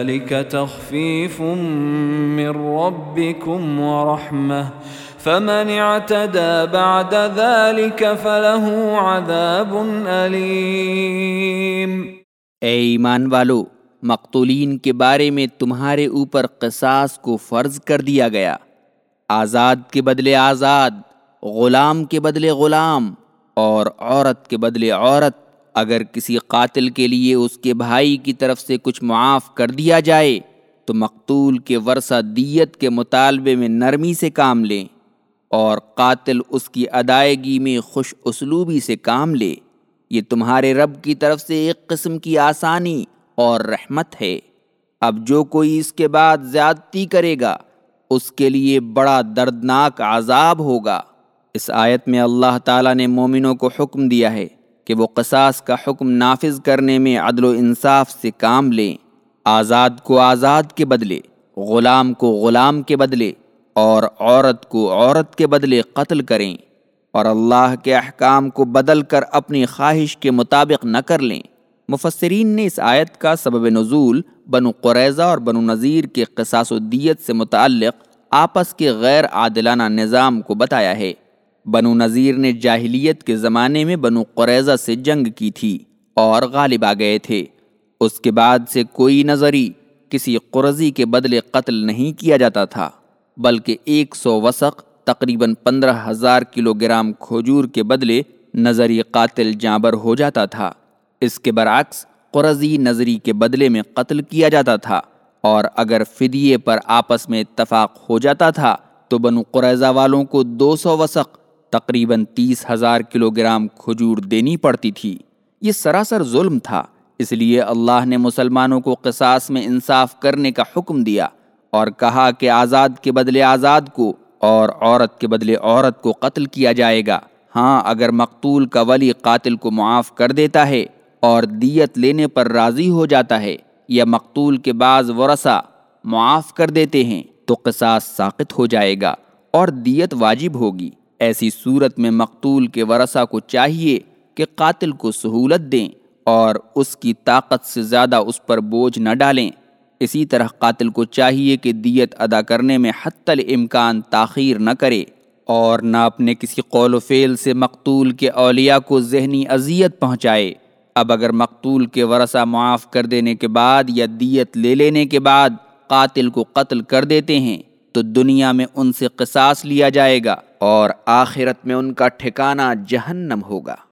ذلك تخفيف من ربكم ورحمه فمن اعتدى بعد ذلك فله عذاب اليم اے ایمان والو، مقتولین کے بارے میں تمہارے اوپر قصاص کو فرض کر دیا گیا۔ آزاد کے بدلے آزاد، غلام کے بدلے غلام اور عورت کے بدلے عورت۔ اگر کسی قاتل کے لیے اس کے بھائی کی طرف سے کچھ معاف کر دیا جائے، تو مقتول کے ورثہ دیت کے مطالبے میں نرمی سے کام لیں اور قاتل اس کی ادائیگی میں خوش اسلوبی سے کام لے۔ یہ تمہارے رب کی طرف سے ایک قسم کی آسانی اور رحمت ہے۔ اب جو کوئی اس کے بعد زیادتی کرے گا، اس کے لیے بڑا دردناک عذاب ہوگا۔ اس آیت میں اللہ تعالیٰ نے مومنوں کو حکم دیا ہے۔ کہ وہ قصاص کا حکم نافذ کرنے میں عدل و انصاف سے کام لیں آزاد کو آزاد کے بدلے، غلام کو غلام کے بدلے اور عورت کو عورت کے بدلے قتل کریں اور اللہ کے احکام کو بدل کر اپنی خواہش کے مطابق نہ کر لیں۔ مفسرین نے اس آیت کا سبب نزول بنو قریضہ اور بنو نذیر کے قصاص و دیت سے متعلق آپس کے غیر عادلانہ نظام کو بتایا ہے۔ بنو نذیر نے جاہلیت کے زمانے میں بنو قریضہ سے جنگ کی تھی اور غالب آ گئے تھے۔ اس کے بعد سے کوئی نظری کسی قرضی کے بدلے قتل نہیں کیا جاتا تھا، بلکہ ایک سو وسق، تقریباً پندرہ ہزار کلو گرام کھجور کے بدلے نظری قاتل جانبر ہو جاتا تھا۔ اس کے برعکس، قرضی نظری کے بدلے میں قتل کیا جاتا تھا اور اگر فدیے پر آپس میں اتفاق ہو جاتا تھا تو بنو قریضہ والوں کو دو سو وسق تقریباً تیس ہزار کلو گرام کھجور دینی پڑتی تھی۔ یہ سراسر ظلم تھا، اس لیے اللہ نے مسلمانوں کو قصاص میں انصاف کرنے کا حکم دیا اور کہا کہ آزاد کے بدلے آزاد کو اور عورت کے بدلے عورت کو قتل کیا جائے گا۔ ہاں اگر مقتول کا ولی قاتل کو معاف کر دیتا ہے اور دیت لینے پر راضی ہو جاتا ہے یا مقتول کے بعض ورثہ معاف کر دیتے ہیں، تو قصاص ساقط ہو جائے گا اور دیت واجب ہوگی۔ ایسی صورت میں مقتول کے ورثہ کو چاہیے کہ قاتل کو سہولت دیں اور اس کی طاقت سے زیادہ اس پر بوجھ نہ ڈالیں۔ اسی طرح قاتل کو چاہیے کہ دیت ادا کرنے میں حتی الامکان تاخیر نہ کرے اور نہ اپنے کسی قول و فعل سے مقتول کے اولیاء کو ذہنی اذیت پہنچائے۔ اب اگر مقتول کے ورثہ معاف کر دینے کے بعد یا دیت لے لینے کے بعد قاتل کو قتل کر دیتے ہیں تو دنیا میں ان سے قصاص لیا جائے گا۔ اور آخرت میں ان کا ٹھکانہ جہنم ہوگا۔